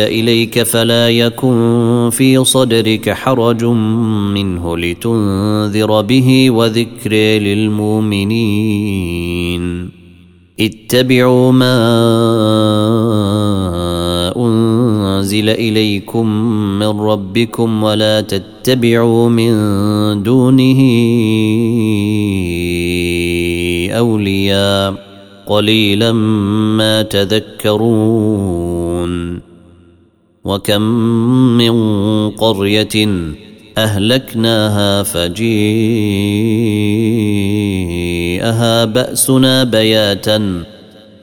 إليك فلا يكن في صدرك حرج منه لتنذر به وذكر للمؤمنين. اتبعوا ما أنزل إليكم من ربكم ولا تتبعوا من دونه أولياء. قليلا ما تذكرون. وكم من قرية أهلكناها فجيءها بأسنا بياتا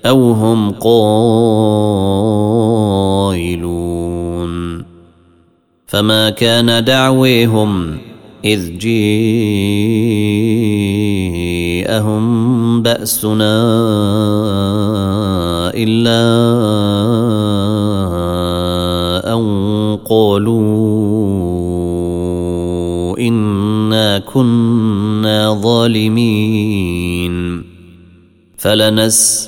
أو هم قائلون. فما كان دعويهم إذ جيءهم بأسنا إلا ان قالوا إنا كنا ظالمين. فلنسألن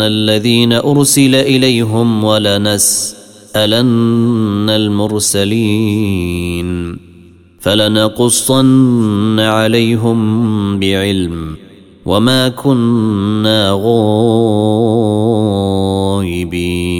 الذين أرسل إليهم ولنسألن المرسلين. فلنقصن عليهم بعلم وما كنا غائبين.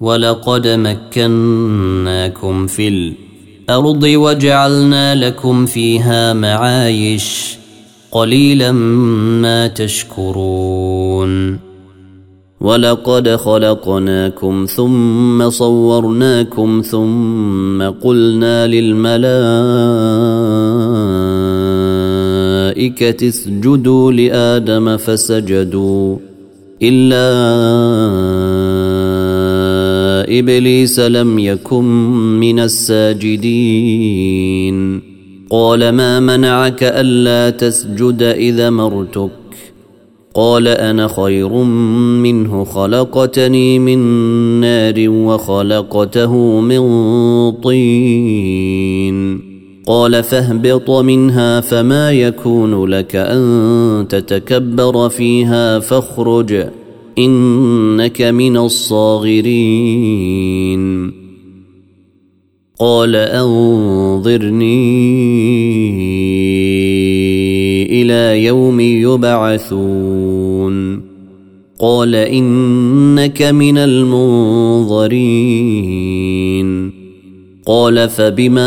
ولقد مكناكم في الأرض وجعلنا لكم فيها معايش قليلا ما تشكرون. ولقد خلقناكم ثم صورناكم ثم قلنا للملائكة اسجدوا لآدم فسجدوا إلا إبليس لم يكن من الساجدين. قال ما منعك ألا تسجد إذا مرتك؟ قال أنا خير منه خلقتني من نار وخلقته من طين. قال فاهبط منها فما يكون لك أن تتكبر فيها فاخرج. إنك من الصاغرين. قال أنظرني إلى يوم يبعثون. قال إنك من المنظرين. قال فبما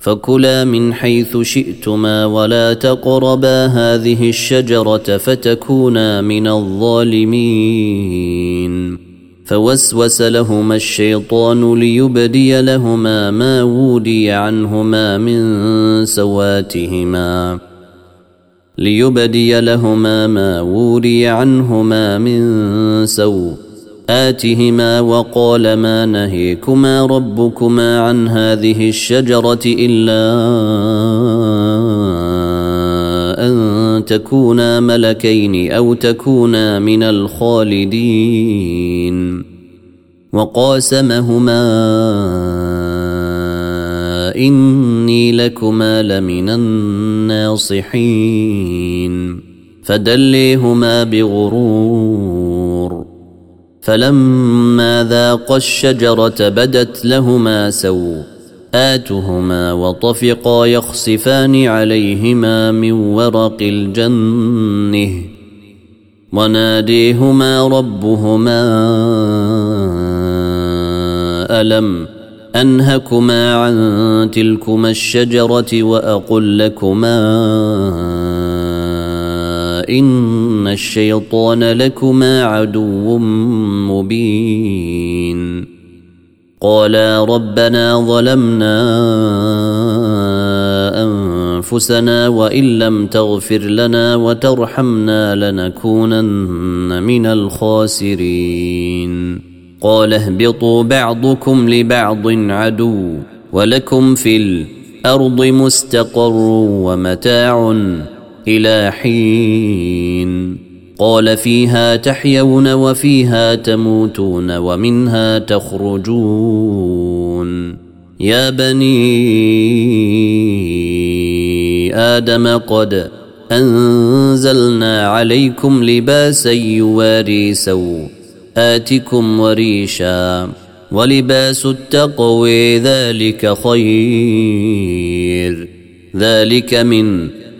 فكلا من حيث شئتما ولا تقربا هذه الشجرة فتكونا من الظالمين. فوسوس لهما الشيطان ليبدي لهما ما ودي عنهما من سواتهما. ليبدي لهما ما وري عنهما من سوءاتهما وقال ما نهيكما ربكما عن هذه الشجرة إلا أن تكونا ملكين أو تكونا من الخالدين. وقاسمهما إني لكما لمن الناصحين. فدليهما بغرور فلما ذاقا الشجرة بدت لهما سوءاتهما وطفقا يخصفان عليهما من ورق الجنة وناديهما ربهما ألم أنهكما عن تلكما الشجرة وأقل لكما إن الشيطان لكما عدو مبين. قالا ربنا ظلمنا أنفسنا وإن لم تغفر لنا وترحمنا لنكونن من الخاسرين. قال اهبطوا بعضكم لبعض عدو ولكم في الأرض مستقر ومتاع إلى حين. قال فيها تحيون وفيها تموتون ومنها تخرجون. يا بني آدم قد أنزلنا عليكم لباسا يواري سوء آتكم وريشا ولباس التقوي ذلك خير. ذلك من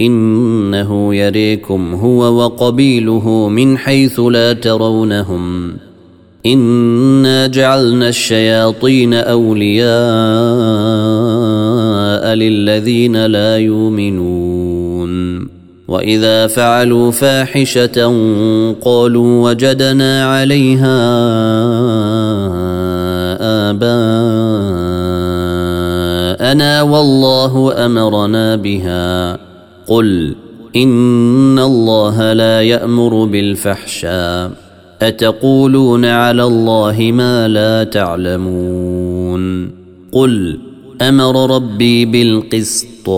إنه يريكم هو وقبيله من حيث لا ترونهم. إنا جعلنا الشياطين أولياء للذين لا يؤمنون. وإذا فعلوا فاحشة قالوا وجدنا عليها آباءنا والله أمرنا بها. قل إن الله لا يأمر بالفحشاء أتقولون على الله ما لا تعلمون قل أمر ربي بالقسط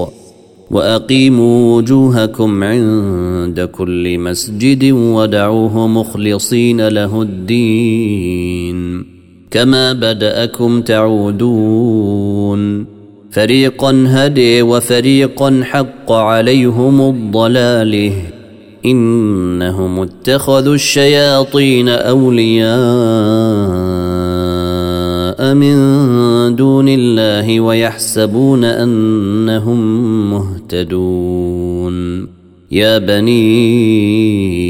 وأقيموا وجوهكم عند كل مسجد ودعوه مخلصين له الدين كما بدأكم تعودون فريقا هدي وفريقا حق عليهم الضلاله إنهم اتخذوا الشياطين أولياء من دون الله ويحسبون أنهم مهتدون. يا بني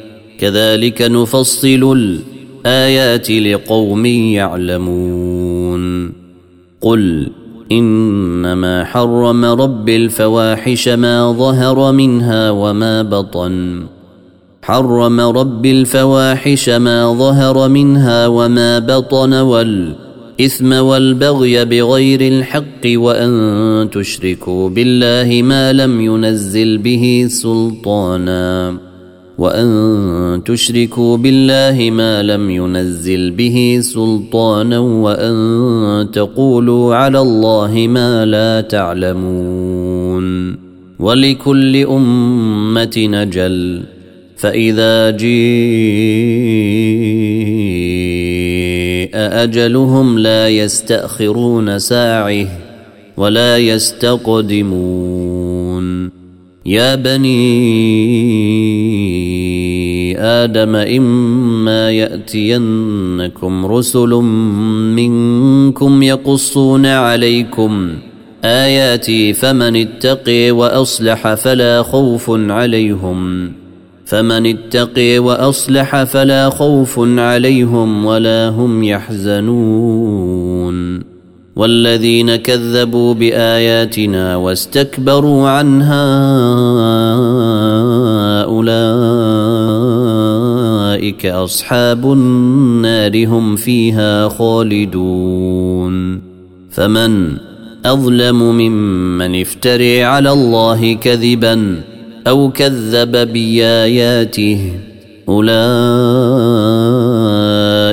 كذلك نفصل الآيات لقوم يعلمون. قل إنما حرم رب الفواحش ما ظهر منها وما بطن. حرم رب الفواحش ما ظهر منها وما بطن والإثم والبغي بغير الحق وأن تشركوا بالله ما لم ينزل به سلطانا. وان تشركوا بالله ما لم ينزل به سلطانا وان تقولوا على الله ما لا تعلمون ولكل امه نجل فاذا جيء اجلهم لا يستاخرون ساعه ولا يستقدمون يا بني آدم إما يأتينكم رسل منكم يقصون عليكم آياتي فمن اتقي وأصلح فلا خوف عليهم فمن اتقي وأصلح فلا خوف عليهم ولا هم يحزنون والذين كذبوا بآياتنا واستكبروا عنها أولئك أصحاب النار هم فيها خالدون. فمن أظلم ممن افتري على الله كذبا أو كذب بآياته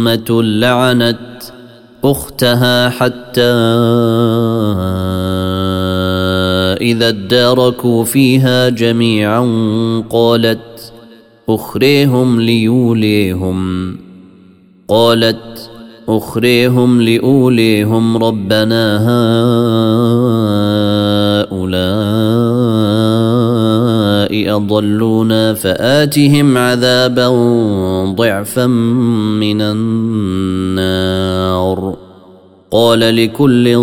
امه لعنت أختها حتى إذا اداركوا فيها جميعا قالت أخريهم ليوليهم. قالت أخريهم لأوليهم ربنا هؤلاء. أضلونا فآتهم عذابا ضعفا من النار. قال لكل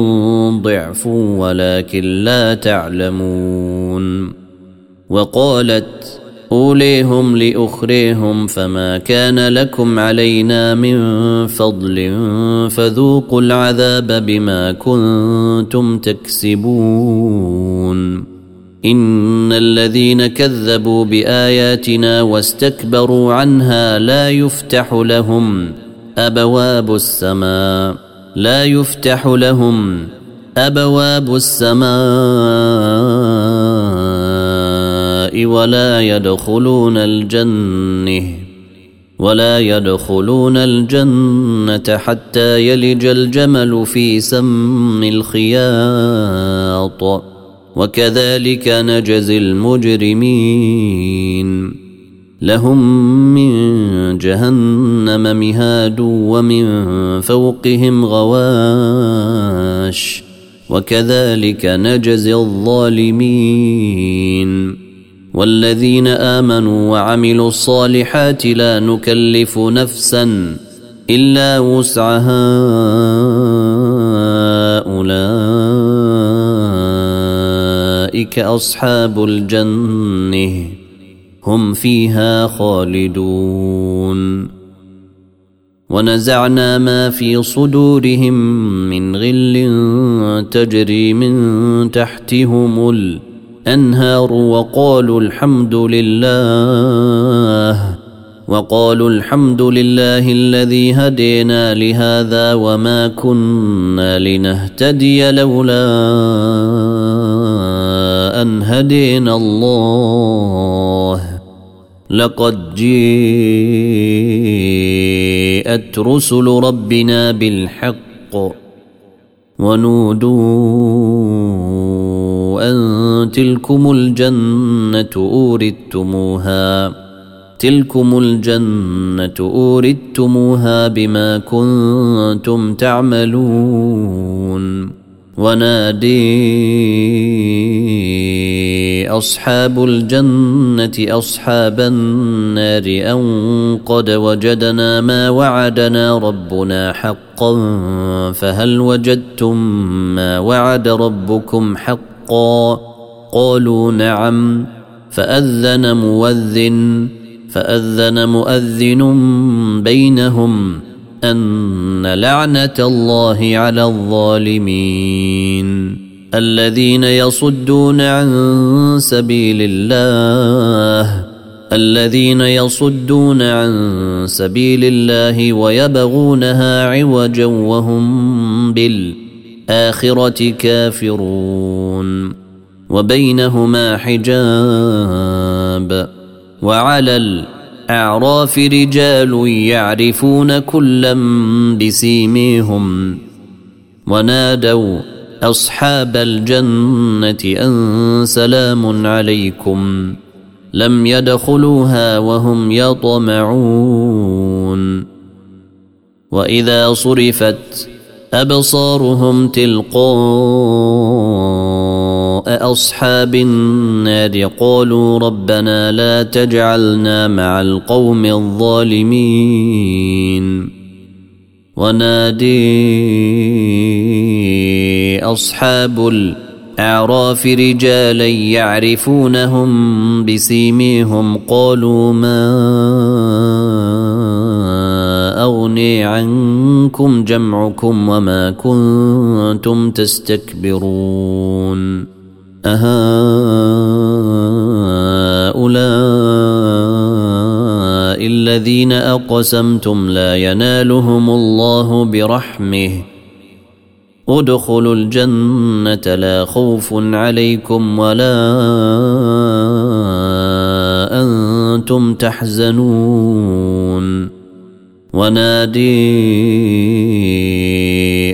ضعف ولكن لا تعلمون. وقالت أوليهم لأخريهم فما كان لكم علينا من فضل فذوقوا العذاب بما كنتم تكسبون. إن الذين كذبوا بآياتنا واستكبروا عنها لا يفتح لهم أبواب السماء لا يفتح لهم أبواب السماء ولا يدخلون الجنة ولا يدخلون الجنة حتى يلج الجمل في سم الخياط. وكذلك نجزي المجرمين. لهم من جهنم مهاد ومن فوقهم غواش. وكذلك نجزي الظالمين. والذين آمنوا وعملوا الصالحات لا نكلف نفسا إلا وسعها أولئك أصحاب الجنة. هم فيها خالدون. ونزعنا ما في صدورهم من غل تجري من تحتهم الأنهار وقالوا الحمد لله وقالوا الحمد لله الذي هدينا لهذا وما كنا لنهتدي لولا أن هدينا الله. لقد جيءت رسل ربنا بالحق ونودوا أن تلكم الجنة أورثتموها. تلكم الجنة أوردتموها بما كنتم تعملون. ونادي أصحاب الجنة أصحاب النار أن قد وجدنا ما وعدنا ربنا حقا فهل وجدتم ما وعد ربكم حقا قالوا نعم فأذن مؤذن فأذن مؤذن بينهم أن لعنة الله على الظالمين الذين يصدون عن سبيل الله الذين يصدون عن سبيل الله ويبغونها عوجا وهم بالآخرة كافرون. وبينهما حجاب وعلى الأعراف رجال يعرفون كلا بسيميهم ونادوا أصحاب الجنة أن سلام عليكم لم يدخلوها وهم يطمعون وإذا صرفت أبصارهم تلقاء أصحاب النار قالوا ربنا لا تجعلنا مع القوم الظالمين ونادي أصحاب الأعراف رجالا يعرفونهم بسيميهم قالوا ما أغني عنكم جمعكم وما كنتم تستكبرون أهؤلاء الذين أقسمتم لا ينالهم الله برحمه. ادخلوا الجنة لا خوف عليكم ولا أنتم تحزنون. ونادي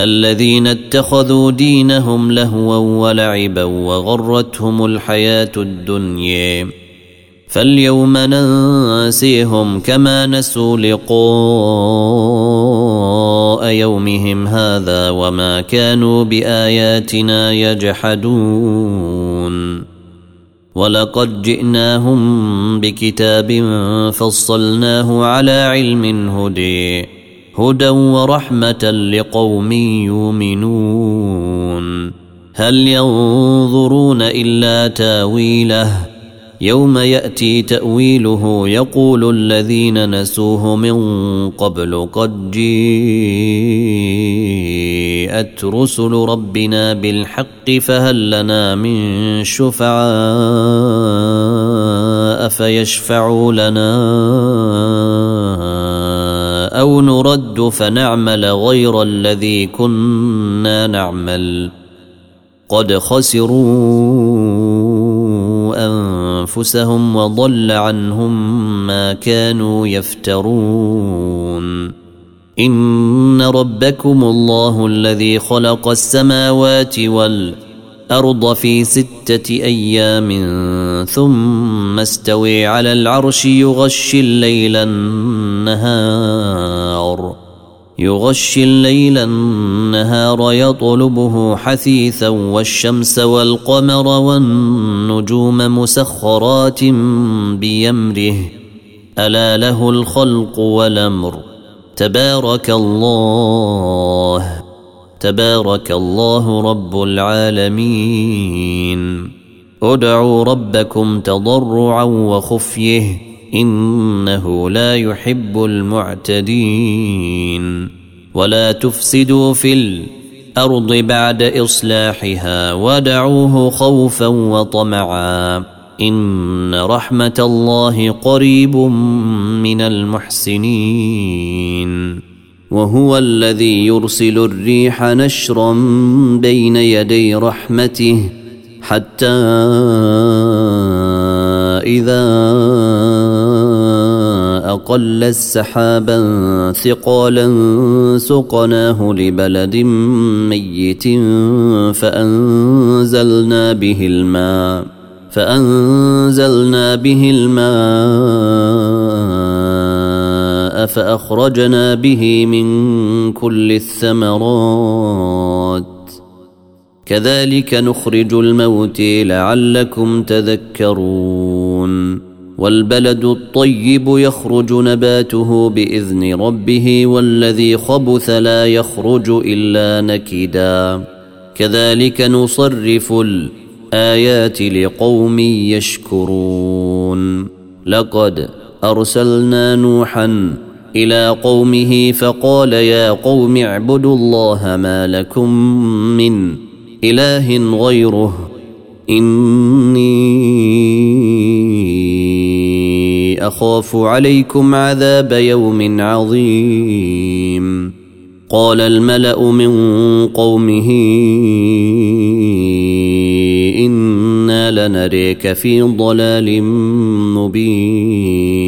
الذين اتخذوا دينهم لهوا ولعبا وغرتهم الحياة الدنيا. فاليوم ننسيهم كما نسوا لقاء يومهم هذا وما كانوا بآياتنا يجحدون. ولقد جئناهم بكتاب فصلناه على علم هدي هدى ورحمة لقوم يؤمنون. هل ينظرون إلا تاويله؟ يوم يأتي تأويله يقول الذين نسوه من قبل قد جيءت رسل ربنا بالحق فهل لنا من شفعاء فيشفعوا لنا فنعمل غير الذي كنا نعمل. قد خسروا أنفسهم وضل عنهم ما كانوا يفترون. إن ربكم الله الذي خلق السماوات والأرض في ستة أيام ثم استوي على العرش يغشي الليل النهار. يغشي الليل النهار يطلبه حثيثا والشمس والقمر والنجوم مسخرات بيمره. ألا له الخلق والأمر. تبارك الله. تبارك الله رب العالمين. ادعوا ربكم تضرعا وخفيه. إنه لا يحب المعتدين. ولا تفسدوا في الأرض بعد إصلاحها ودعوه خوفا وطمعا. إن رحمة الله قريب من المحسنين. وهو الذي يرسل الريح نشرا بين يدي رحمته حتى إذا أقل السحابا ثقالا سقناه لبلد ميت فأنزلنا به الماء فأنزلنا به الماء فأخرجنا به من كل الثمرات كذلك نخرج الموت لعلكم تذكرون. والبلد الطيب يخرج نباته بإذن ربه والذي خبث لا يخرج إلا نكدا. كذلك نصرف الآيات لقوم يشكرون. لقد أرسلنا نوحا إلى قومه فقال يا قوم اعبدوا الله ما لكم من إله غيره. إني أخاف عليكم عذاب يوم عظيم. قال الملأ من قومه إنا لنريك في ضلال مبين.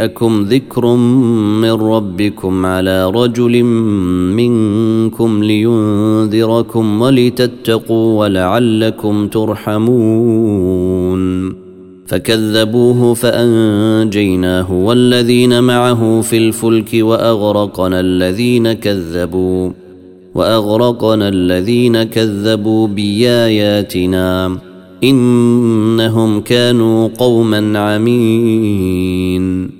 جاءكم ذكر من ربكم على رجل منكم لينذركم ولتتقوا ولعلكم ترحمون فكذبوه فانجيناه والذين معه في الفلك واغرقنا الذين كذبوا واغرقنا الذين كذبوا باياتنا انهم كانوا قوما عمين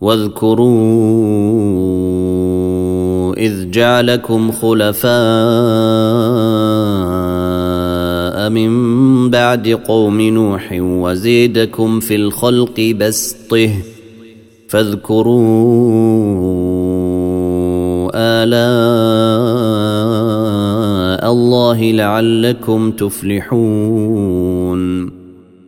واذكروا إذ جعلكم خلفاء من بعد قوم نوح وزيدكم في الخلق بسطه فاذكروا آلاء الله لعلكم تفلحون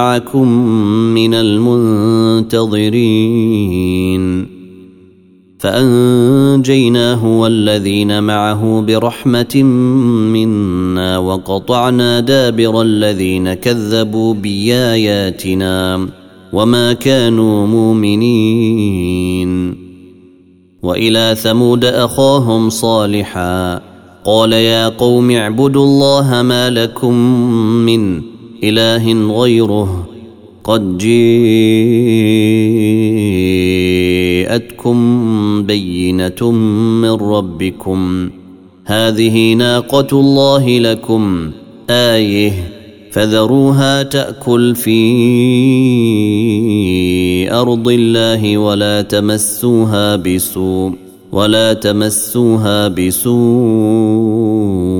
معكم من المنتظرين. فأنجيناه والذين معه برحمة منا وقطعنا دابر الذين كذبوا بآياتنا وما كانوا مؤمنين. وإلى ثمود أخاهم صالحا قال يا قوم اعبدوا الله ما لكم من إله غيره قد جيءتكم بينة من ربكم. هذه ناقة الله لكم. آية فذروها تأكل في أرض الله ولا تمسوها بسوء ولا تمسوها بسوء.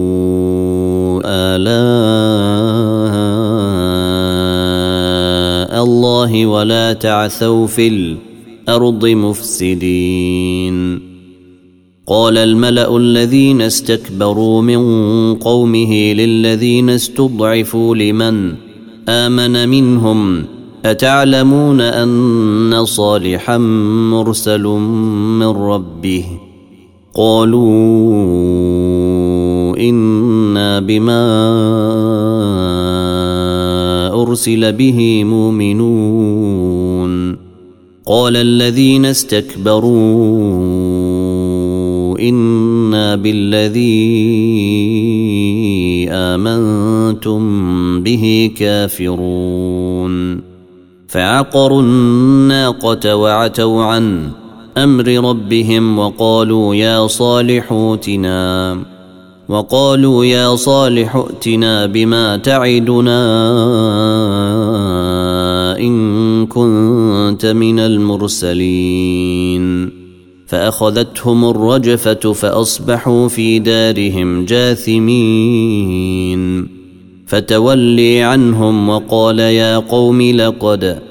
آلاء الله ولا تعثوا في الأرض مفسدين. قال الملأ الذين استكبروا من قومه للذين استضعفوا لمن آمن منهم أتعلمون أن صالحا مرسل من ربه؟ قالوا إنا بما أرسل به مؤمنون. قال الذين استكبروا إنا بالذي آمنتم به كافرون. فعقروا الناقة وعتوا عن أمر ربهم وقالوا يا صالح ائتنا وقالوا يا صالح ائتنا بما تعدنا إن كنت من المرسلين. فأخذتهم الرجفة فأصبحوا في دارهم جاثمين. فتولي عنهم وقال يا قوم لقد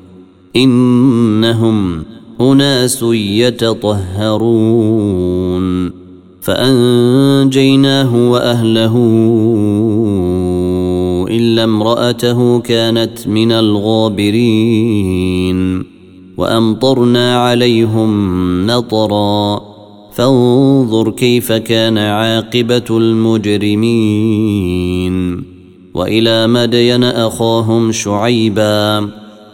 إنهم أناس يتطهرون. فأنجيناه وأهله إلا امرأته كانت من الغابرين. وأمطرنا عليهم نطرا. فانظر كيف كان عاقبة المجرمين. وإلى مدين أخاهم شعيباً.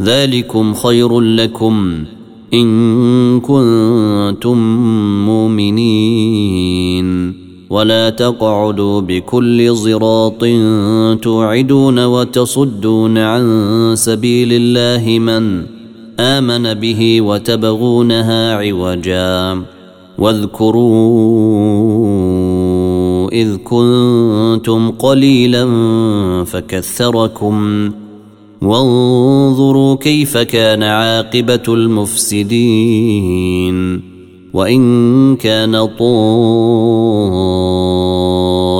ذلكم خير لكم إن كنتم مؤمنين. ولا تقعدوا بكل صراط توعدون وتصدون عن سبيل الله من آمن به وتبغونها عوجا. واذكروا إذ كنتم قليلا فكثركم. وانظروا كيف كان عاقبة المفسدين وإن كان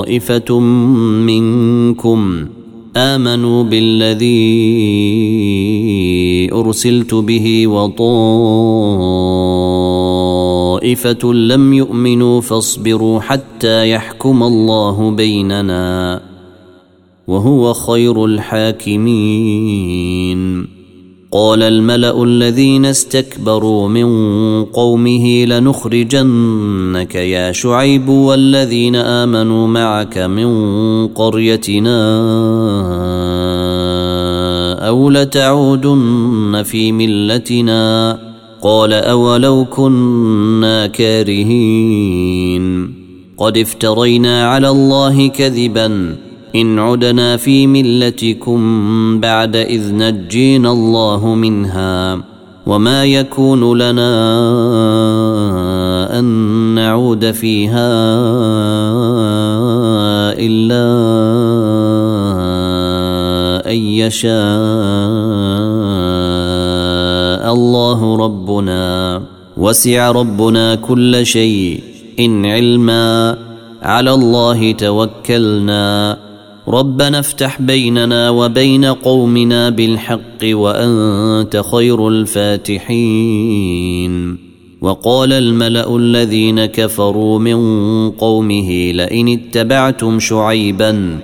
طائفة منكم آمنوا بالذي أرسلت به وطائفة لم يؤمنوا فاصبروا حتى يحكم الله بيننا وهو خير الحاكمين. قال الملأ الذين استكبروا من قومه لنخرجنك يا شعيب والذين آمنوا معك من قريتنا أو لتعودن في ملتنا. قال أولو كنا كارهين. قد افترينا على الله كذبا إن عدنا في ملتكم بعد إذ نجينا الله منها وما يكون لنا أن نعود فيها إلا أن يشاء الله ربنا. وسع ربنا كل شيء إن علما. على الله توكلنا. ربنا افتح بيننا وبين قومنا بالحق وأنت خير الفاتحين. وقال الملأ الذين كفروا من قومه لئن اتبعتم شعيبا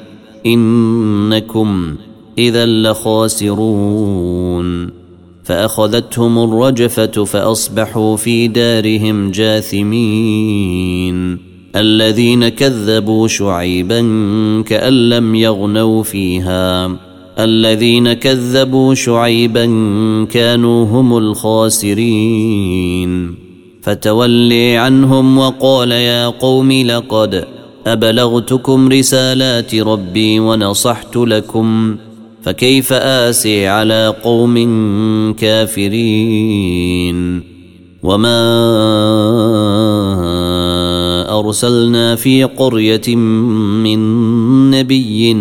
إنكم إذا لخاسرون. فأخذتهم الرجفة فأصبحوا في دارهم جاثمين. الذين كذبوا شعيبا كأن لم يغنوا فيها. الذين كذبوا شعيبا كانوا هم الخاسرين. فتولي عنهم وقال يا قوم لقد أبلغتكم رسالات ربي ونصحت لكم فكيف آسي على قوم كافرين؟ وما أرسلنا في قرية من نبي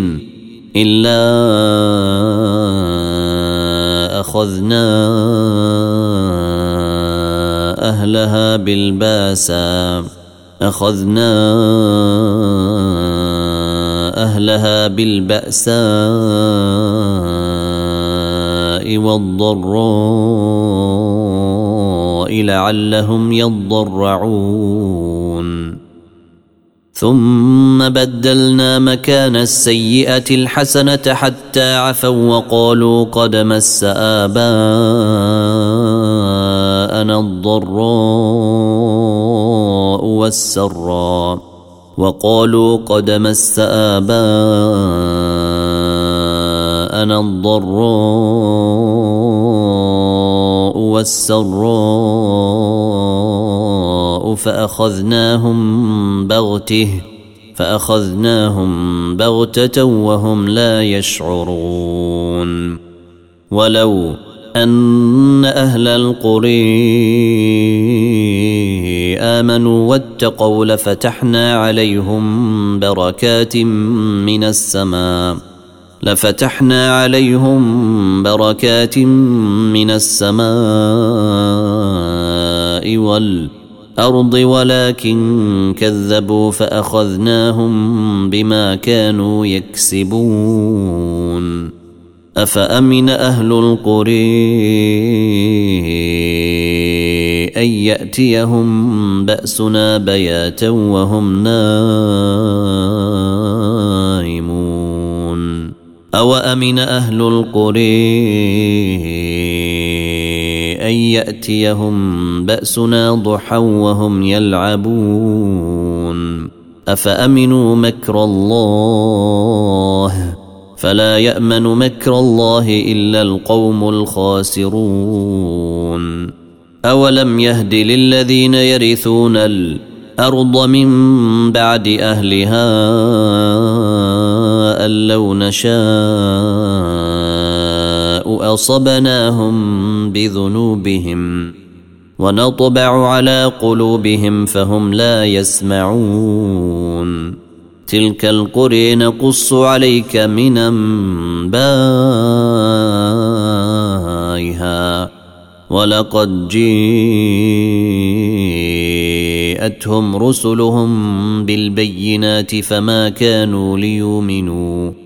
إلا أخذنا أهلها بالباسا أخذنا أهلها بالبأساء والضراء لعلهم يضرعون. ثم بدلنا مكان السيئة الحسنة حتى عفوا وقالوا قد مس آباءنا الضراء والسراء وقالوا قد مس آباءنا الضراء والسراء فأخذناهم بغته فأخذناهم بغتة وهم لا يشعرون. ولو أن أهل القرى آمنوا واتقوا لفتحنا عليهم بركات من السماء لفتحنا عليهم بركات من السماء والارض ولكن كذبوا فأخذناهم بما كانوا يكسبون. أفأمن أهل القرى أن يأتيهم بأسنا بياتا وهم نائمون؟ أوأمن أهل القرى يأتيهم بأسنا ضحى وهم يلعبون. أفأمنوا مكر الله؟ فلا يأمن مكر الله إلا القوم الخاسرون. أولم يهد للذين يرثون الأرض من بعد أهلها أن لو نشاء أصبناهم بذنوبهم ونطبع على قلوبهم فهم لا يسمعون. تلك القرى نقص عليك من أنبائها. ولقد جيءتهم رسلهم بالبينات فما كانوا ليؤمنوا.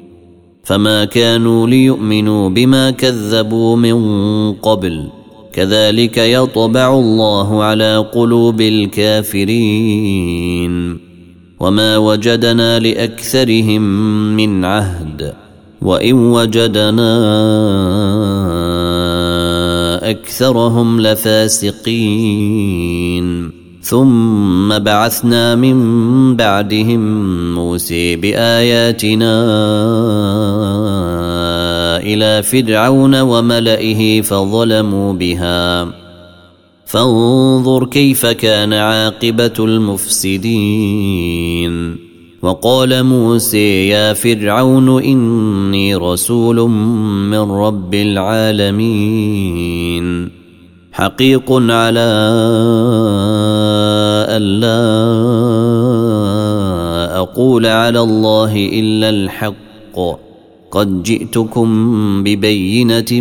فما كانوا ليؤمنوا بما كذبوا من قبل كذلك يطبع الله على قلوب الكافرين وما وجدنا لاكثرهم من عهد وان وجدنا اكثرهم لفاسقين ثم بعثنا من بعدهم موسى بآياتنا إلى فرعون وملئه فظلموا بها. فانظر كيف كان عاقبة المفسدين. وقال موسى يا فرعون إني رسول من رب العالمين. حقيق على ألا أقول على الله إلا الحق. قد جئتكم ببينة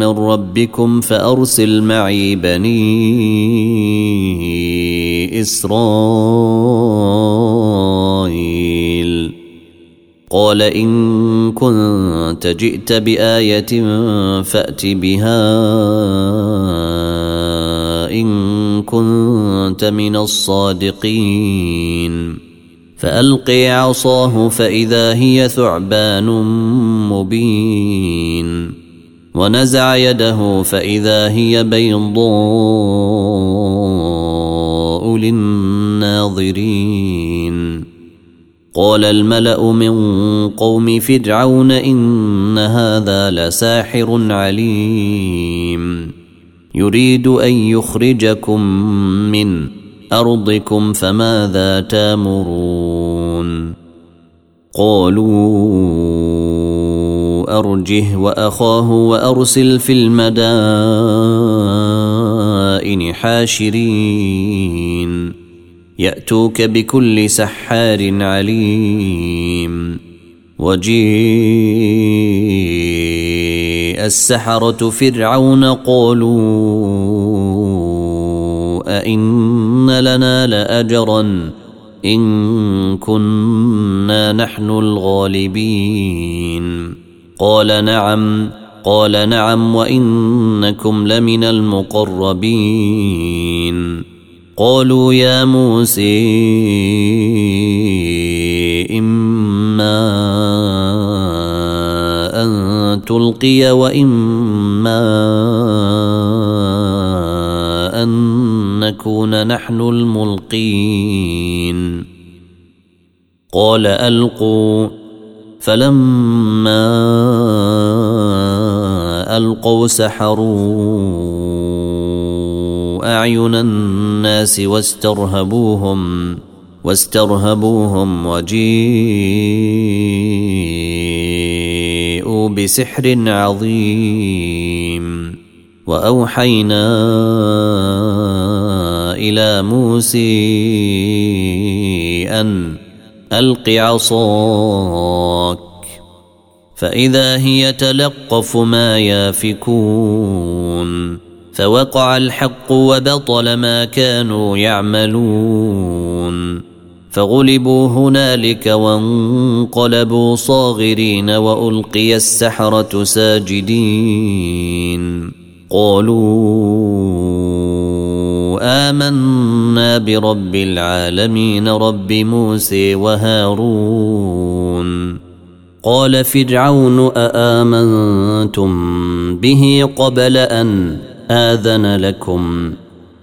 من ربكم فأرسل معي بني إسرائيل. قال إن كنت جئت بآية فأت بها إن كنت من الصادقين. فألقي عصاه فإذا هي ثعبان مبين. ونزع يده فإذا هي بيضاء للناظرين. قال الملأ من قوم فرعون إن هذا لساحر عليم. يريد أن يخرجكم من أرضكم فماذا تامرون؟ قالوا أرجه وأخاه وأرسل في المدائن حاشرين يأتوك بكل سحار عليم. وجيء السحرة فرعون قالوا أئن لنا لأجرا إن كنا نحن الغالبين. قال نعم قال نعم وإنكم لمن المقربين. قالوا يا موسى تلقي وإما أن نكون نحن الملقين. قال ألقوا. فلما ألقوا سحروا أعين الناس واسترهبوهم واسترهبوهم وجيءوا بسحر عظيم. وأوحينا إلى موسى أن ألق عصاك فإذا هي تلقف ما يافكون. فوقع الحق وبطل ما كانوا يعملون. فغلبوا هنالك وانقلبوا صاغرين وألقي السحرة ساجدين. قالوا آمنا برب العالمين رب موسى وهارون. قال فرعون أآمنتم به قبل أن آذن لكم؟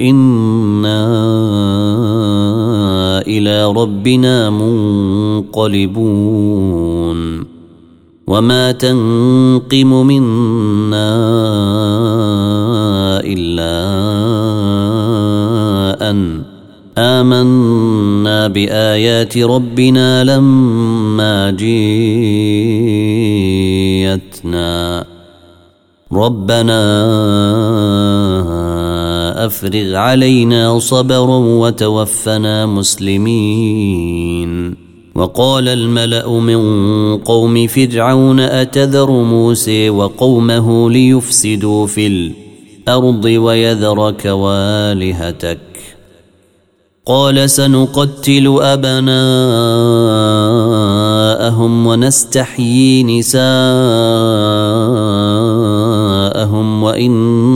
أنا إلى ربنا منقلبون وما تنقم منا الا ان امنا بايات ربنا لما جيتنا ربنا أفرغ علينا صبرا وتوفنا مسلمين. وقال الملأ من قوم فرعون أتذر موسى وقومه ليفسدوا في الأرض ويذرك والهتك. قال سنقتل أبناءهم ونستحيي نساءهم وأنا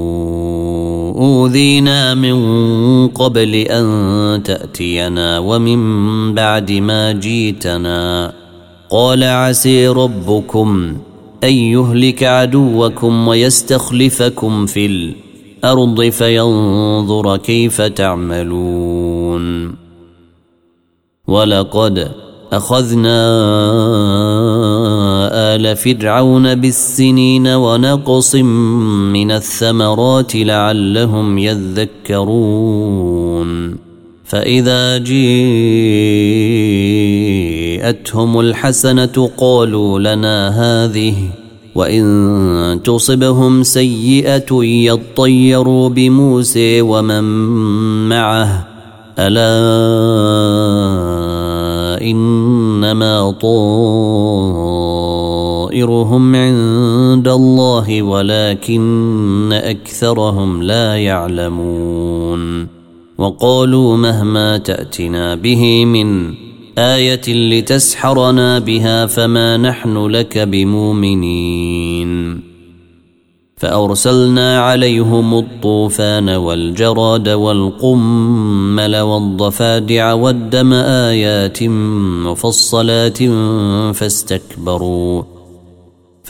اوذينا من قبل أن تأتينا ومن بعد ما جيتنا. قال عسي ربكم أن يهلك عدوكم ويستخلفكم في الأرض فينظر كيف تعملون. ولقد أخذنا آل فرعون بالسنين ونقص من الثمرات لعلهم يذكرون. فإذا جيءتهم الحسنة قالوا لنا هذه وإن تصبهم سيئة يطيروا بموسى ومن معه. ألا إنما طائرهم عند الله ولكن أكثرهم لا يعلمون. وقالوا مهما تأتنا به من آية لتسحرنا بها فما نحن لك بمؤمنين. فأرسلنا عليهم الطوفان والجراد والقمل والضفادع والدم آيات مفصلات فاستكبروا.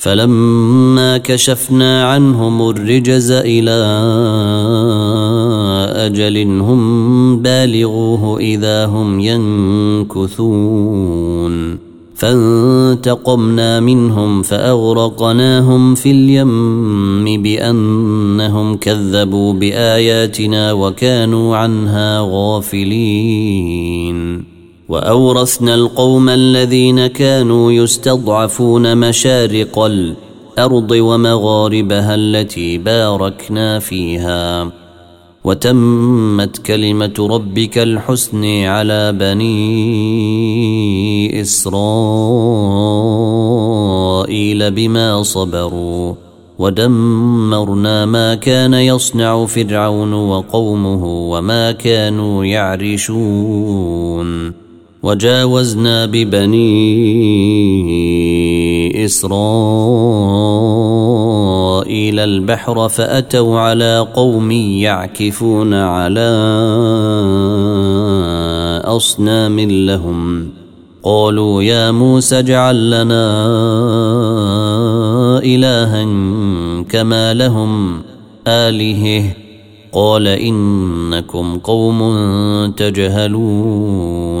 فلما كشفنا عنهم الرجز إلى أجل هم بالغوه إذا هم ينكثون. فانتقمنا منهم فأغرقناهم في اليم بأنهم كذبوا بآياتنا وكانوا عنها غافلين. وأورثنا القوم الذين كانوا يستضعفون مشارق الأرض ومغاربها التي باركنا فيها. وتمت كلمة ربك الحسن على بني إسرائيل بما صبروا. ودمرنا ما كان يصنع فرعون وقومه وما كانوا يعرشون. وجاوزنا ببني إسرائيل البحر فأتوا على قوم يعكفون على أصنام لهم. قالوا يا موسى اجعل لنا الها كما لهم الهه قال إنكم قوم تجهلون.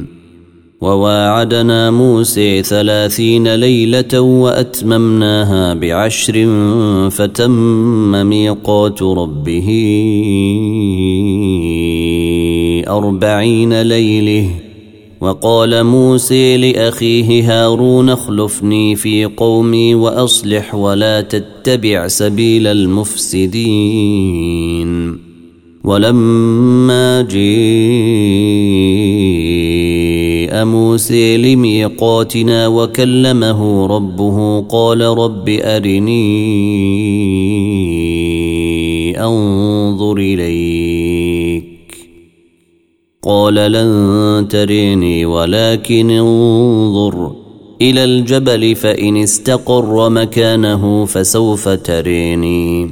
وواعدنا موسى ثلاثين ليلة وأتممناها بعشر فتم ميقات ربه أربعين ليله. وقال موسى لأخيه هارون اخلفني في قومي وأصلح ولا تتبع سبيل المفسدين. ولما جيء موسى لميقاتنا وكلمه ربه قال رب أرني أنظر إليك. قال لن تريني ولكن انظر إلى الجبل فإن استقر مكانه فسوف تريني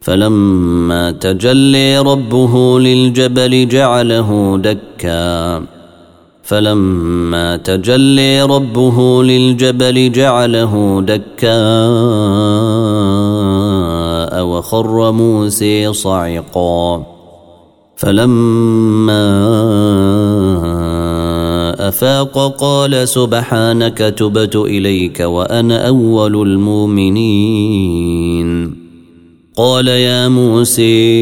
فلما تجلي ربه للجبل جعله دكا. فلما تجلي ربه للجبل جعله دكا وخر موسى صعقا. فلما أفاق قال سبحانك تبت إليك وأنا أول المؤمنين. قال يا موسى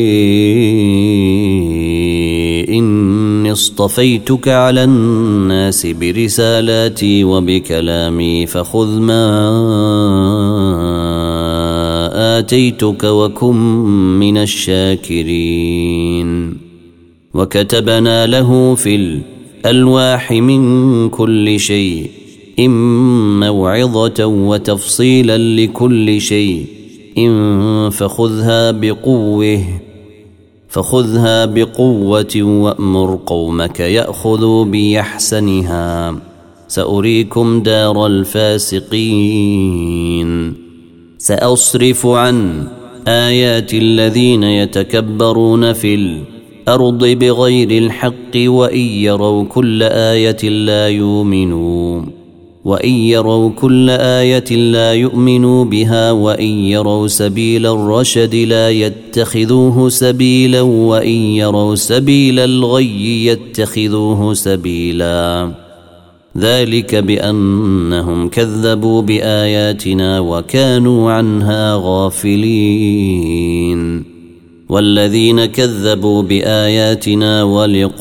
اصطفيتك على الناس برسالاتي وبكلامي فخذ ما آتيتك وكن من الشاكرين. وكتبنا له في الألواح من كل شيء إن موعظة وتفصيلا لكل شيء إن فخذها بقوه. فخذها بقوة وأمر قومك يأخذوا بيحسنها. سأريكم دار الفاسقين. سأصرف عن آيات الذين يتكبرون في الأرض الأرض بغير الحق وإن يروا كل آية لا يؤمنوا وإن يروا كل آية لا يؤمنوا بها وإن يروا سبيل الرشد لا يتخذوه سبيلا وإن يروا سبيل الغي يتخذوه سبيلا. ذلك بأنهم كذبوا بآياتنا وكانوا عنها غافلين. والذين كذبوا بآياتنا ولقاء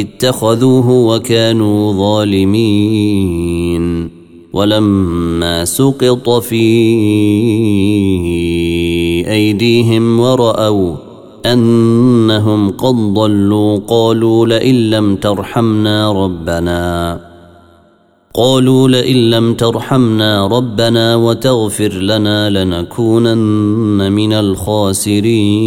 اتخذوه وكانوا ظالمين ولما سقط في أيديهم ورأوا أنهم قد ضلوا قالوا لئن لم ترحمنا ربنا قالوا لئن لم ترحمنا ربنا وتغفر لنا لنكونن من الخاسرين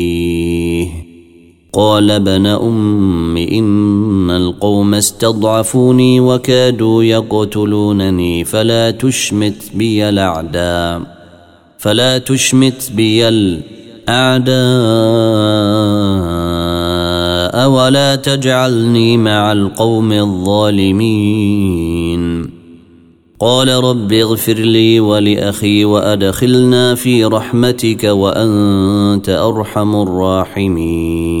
قال ابن أم إن القوم استضعفوني وكادوا يقتلونني فلا تشمت بي الأعداء فلا تشمت بي الأعداء أعداء ولا تجعلني مع القوم الظالمين. قال رب اغفر لي ولأخي وأدخلنا في رحمتك وأنت أرحم الراحمين.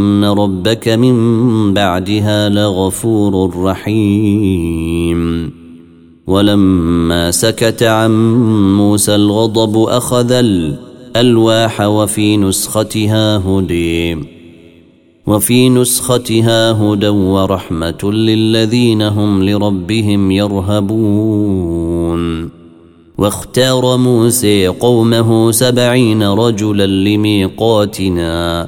ان ربك من بعدها لغفور رحيم. ولما سكت عن موسى الغضب اخذ الالواح وفي نسختها هدي وفي نسختها هدى ورحمة للذين هم لربهم يرهبون. واختار موسى قومه سبعين رجلا لميقاتنا.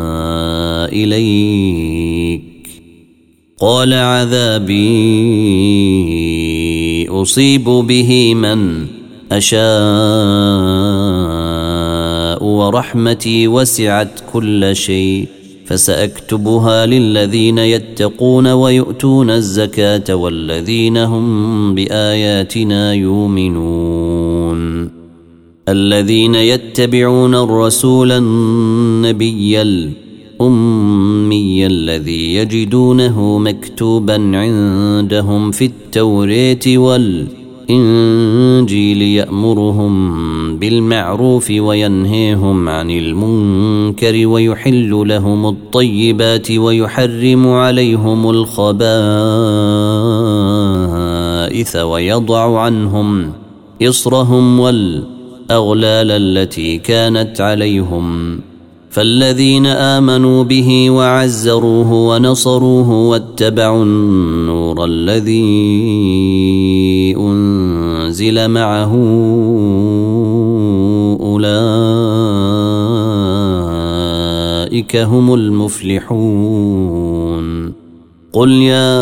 إليك. قال عذابي أصيب به من أشاء ورحمتي وسعت كل شيء فسأكتبها للذين يتقون ويؤتون الزكاة والذين هم بآياتنا يؤمنون. الذين يتبعون الرسول النبي الأمي الذي يجدونه مكتوبا عندهم في التوراه والإنجيل الإنجيل يأمرهم بالمعروف وينهيهم عن المنكر ويحل لهم الطيبات ويحرم عليهم الخبائث ويضع عنهم إصرهم والأغلال التي كانت عليهم. فالذين آمنوا به وعزروه ونصروه واتبعوا النور الذي أنزل معه أولئك هم المفلحون. قل يا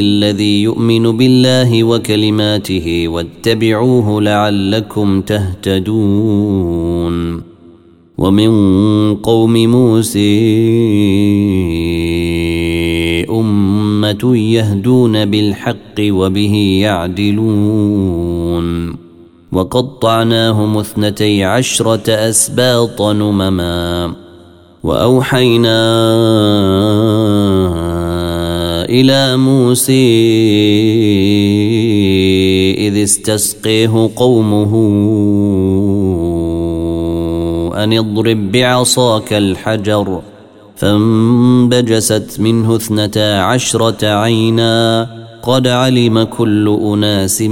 الذي يؤمن بالله وكلماته واتبعوه لعلكم تهتدون. ومن قوم موسى أمة يهدون بالحق وبه يعدلون. وقطعناهم اثنتي عشرة أسباط نمما. وأوحينا إلى موسى إذ استسقيه قومه أن اضرب بعصاك الحجر فانبجست منه اثنتا عشرة عينا قد علم كل أناس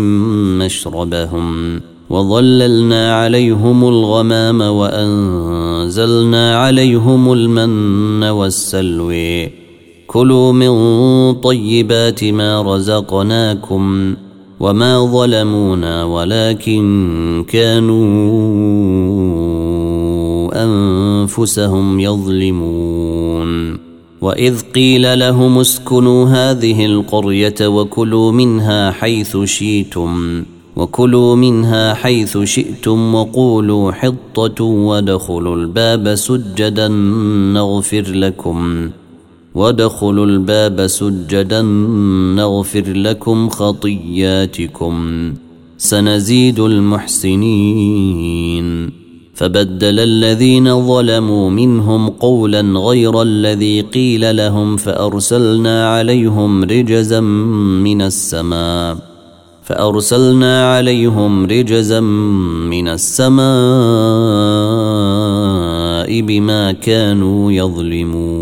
مشربهم وظللنا عليهم الغمام وأنزلنا عليهم المن والسلوي كلوا من طيبات ما رزقناكم وما ظلمونا ولكن كانوا أنفسهم يظلمون. وإذ قيل لهم اسكنوا هذه القرية وكلوا منها حيث شئتم وكلوا منها حيث شئتم وقولوا حطة وادخلوا الباب سجدا نغفر لكم. وادخلوا الباب سجدا نغفر لكم خطياتكم سنزيد المحسنين. فبدل الذين ظلموا منهم قولا غير الذي قيل لهم فأرسلنا عليهم رجزا من السماء. فأرسلنا عليهم رجزا من السماء بما كانوا يظلمون.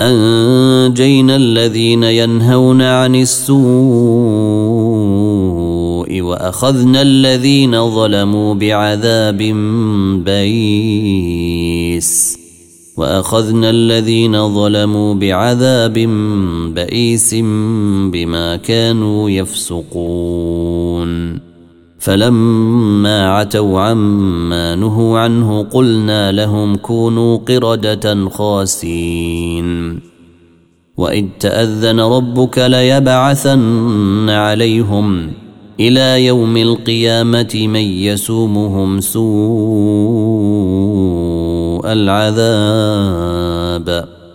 أنجينا الذين ينهون عن السوء وأخذنا الذين ظلموا بعذاب بئيس وأخذنا الذين ظلموا بعذاب بئيس بما كانوا يفسقون فلما عتوا عما نهوا عنه قلنا لهم كونوا قردة خاسين. وإذ تأذن ربك ليبعثن عليهم إلى يوم القيامة من يسومهم سوء العذاب.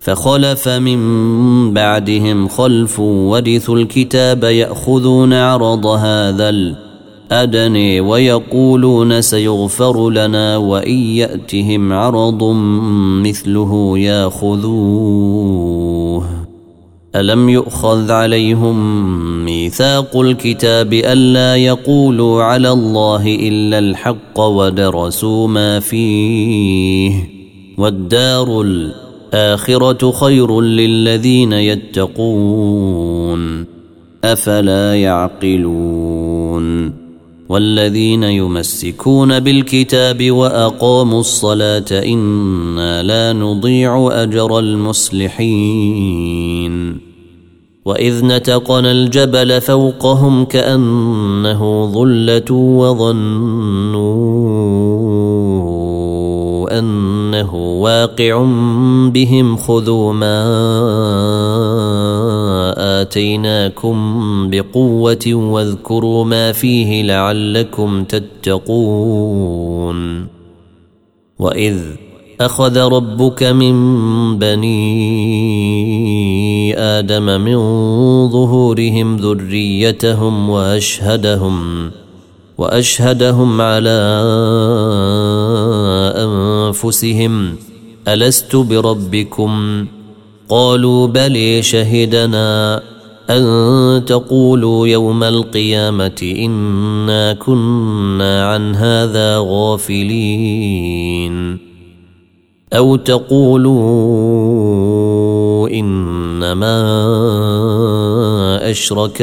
فخلف من بعدهم خلف ورثوا الكتاب يأخذون عرض هذا الادني ويقولون سيغفر لنا وإن يأتهم عرض مثله ياخذوه. ألم يؤخذ عليهم ميثاق الكتاب ألا يقولوا على الله إلا الحق ودرسوا ما فيه. والدار الآخرة الآخرة خير للذين يتقون أفلا يعقلون. والذين يمسكون بالكتاب وأقاموا الصلاة إنا لا نضيع أجر المصلحين. وإذ نتقنا الجبل فوقهم كأنه ظلة وظنوا أن إنه واقع بهم خذوا ما آتيناكم بقوة واذكروا ما فيه لعلكم تتقون. وإذ أخذ ربك من بني آدم من ظهورهم ذريتهم وأشهدهم وأشهدهم على أنفسهم ألست بربكم؟ قالوا بلي شهدنا أن تقولوا يوم القيامة إنا كنا عن هذا غافلين. أو تقولوا إنما أشرك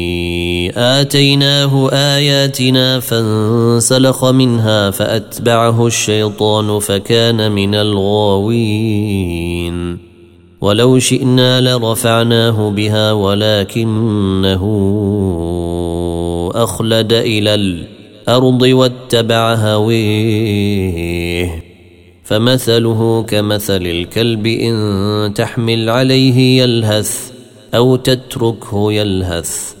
آتيناه آياتنا فانسلخ منها فأتبعه الشيطان فكان من الغاوين. ولو شئنا لرفعناه بها ولكنه أخلد إلى الأرض واتبع هويه. فمثله كمثل الكلب إن تحمل عليه يلهث أو تتركه يلهث.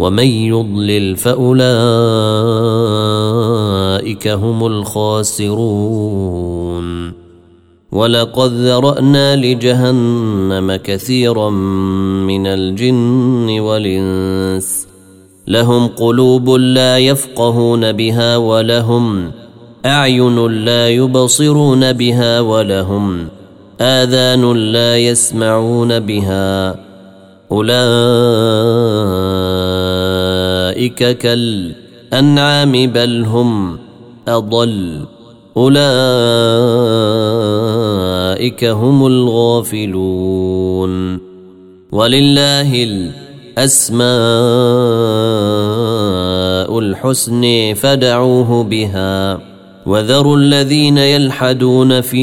ومن يضلل فأولئك هم الخاسرون. ولقد ذرأنا لجهنم كثيرا من الجن والإنس. لهم قلوب لا يفقهون بها ولهم أعين لا يبصرون بها ولهم آذان لا يسمعون بها. أولئك كالأنعام بل هم أضل. أولئك هم الغافلون. ولله الأسماء الحسن فدعوه بها. وذروا الذين يلحدون في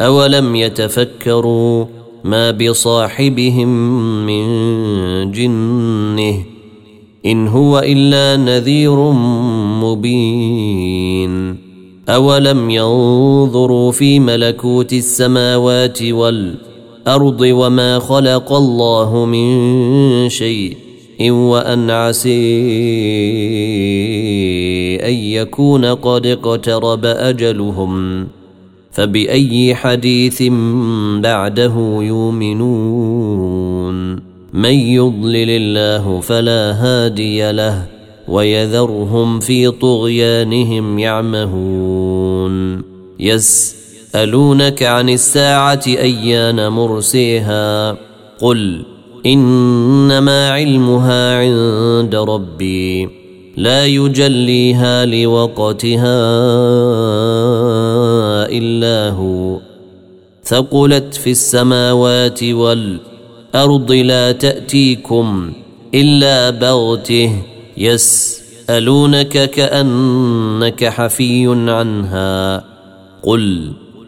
اولم يتفكروا ما بصاحبهم من جنه ان هو الا نذير مبين اولم ينظروا في ملكوت السماوات والارض وما خلق الله من شيء إن وأن عسي أن يكون قد اقترب أجلهم فبأي حديث بعده يؤمنون؟ من يضلل الله فلا هادي له ويذرهم في طغيانهم يعمهون. يسألونك عن الساعة أيان مرسيها؟ قل إنما علمها عند ربي. لا يجليها لوقتها إلا هو. ثقلت في السماوات والأرض لا تأتيكم إلا بغتة. يسألونك كأنك حفي عنها. قل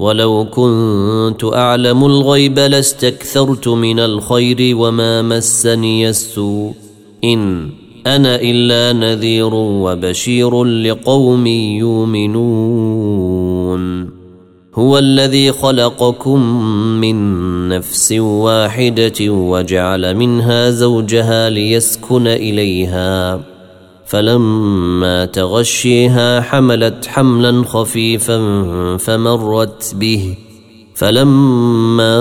ولو كنت أعلم الغيب لاستكثرت من الخير وما مسني السوء. إن أنا إلا نذير وبشير لقوم يؤمنون. هو الذي خلقكم من نفس واحدة وجعل منها زوجها ليسكن إليها. فلما تغشيها حملت حملا خفيفا فمرت به. فلما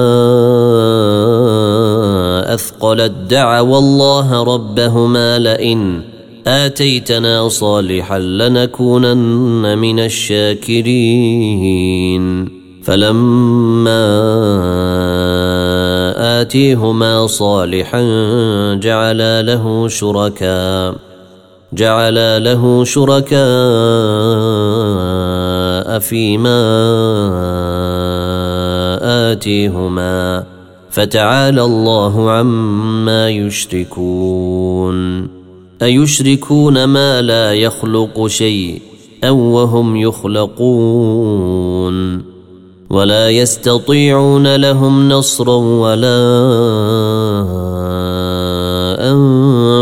أثقلت دعوا الله ربهما لئن آتيتنا صالحا لنكونن من الشاكرين. فلما آتيهما صالحا جعلا له شركاء. جعلا له شركاء فيما آتيهما فتعالى الله عما يشركون. أيشركون ما لا يخلق شيء أو وهم يخلقون. ولا يستطيعون لهم نصرا ولا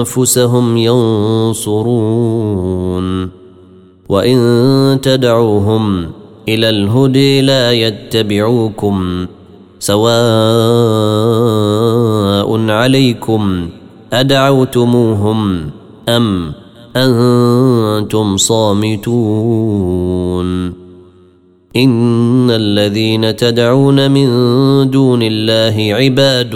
أنفسهم ينصرون. وإن تدعوهم إلى الهدي لا يتبعوكم سواء عليكم أدعوتموهم أم أنتم صامتون. إن الذين تدعون من دون الله عباد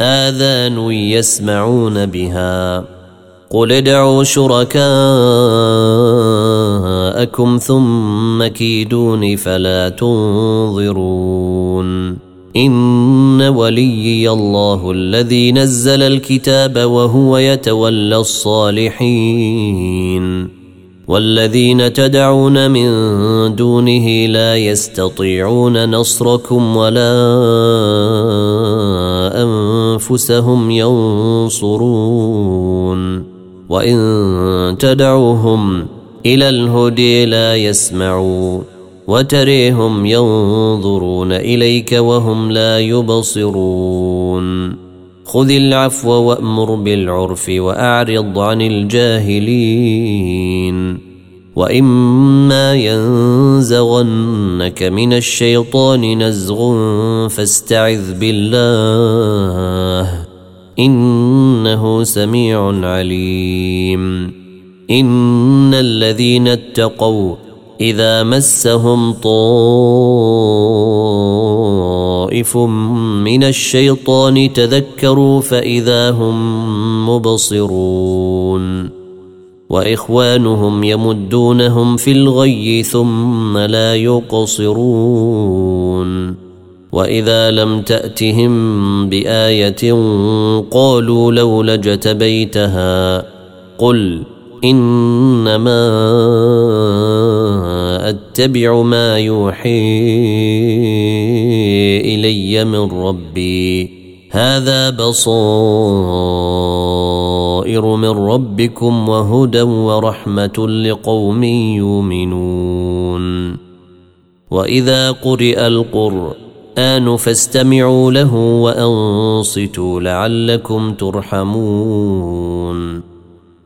آذان يسمعون بها. قل ادعوا شركاءكم ثم كيدون فلا تنظرون. إن وليي الله الذي نزل الكتاب وهو يتولى الصالحين. والذين تدعون من دونه لا يستطيعون نصركم ولا أنفسهم ينصرون. وإن تدعوهم إلى الهدي لا يسمعوا. وتريهم ينظرون إليك وهم لا يبصرون. خذ العفو وأمر بالعرف وأعرض عن الجاهلين. واما ينزغنك من الشيطان نزغ فاستعذ بالله انه سميع عليم ان الذين اتقوا اذا مسهم طائف من الشيطان تذكروا فاذا هم مبصرون وإخوانهم يمدونهم في الغي ثم لا يقصرون. وإذا لم تأتهم بآية قالوا لولا اجتبيتها قل إنما أتبع ما يوحي إلي من ربي. هذا بصائر من ربكم وهدى ورحمة لقوم يؤمنون. وإذا قرئ القرآن فاستمعوا له وأنصتوا لعلكم ترحمون.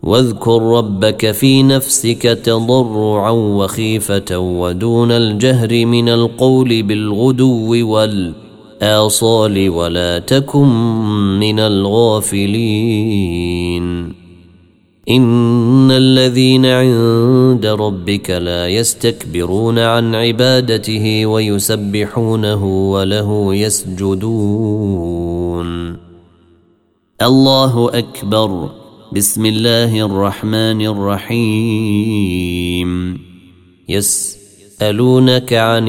واذكر ربك في نفسك تضرعا وخيفة ودون الجهر من القول بالغدو والآصال ولا تكن من الغافلين. إن الذين عند ربك لا يستكبرون عن عبادته ويسبحونه وله يسجدون. الله أكبر. بسم الله الرحمن الرحيم. يسألونك عن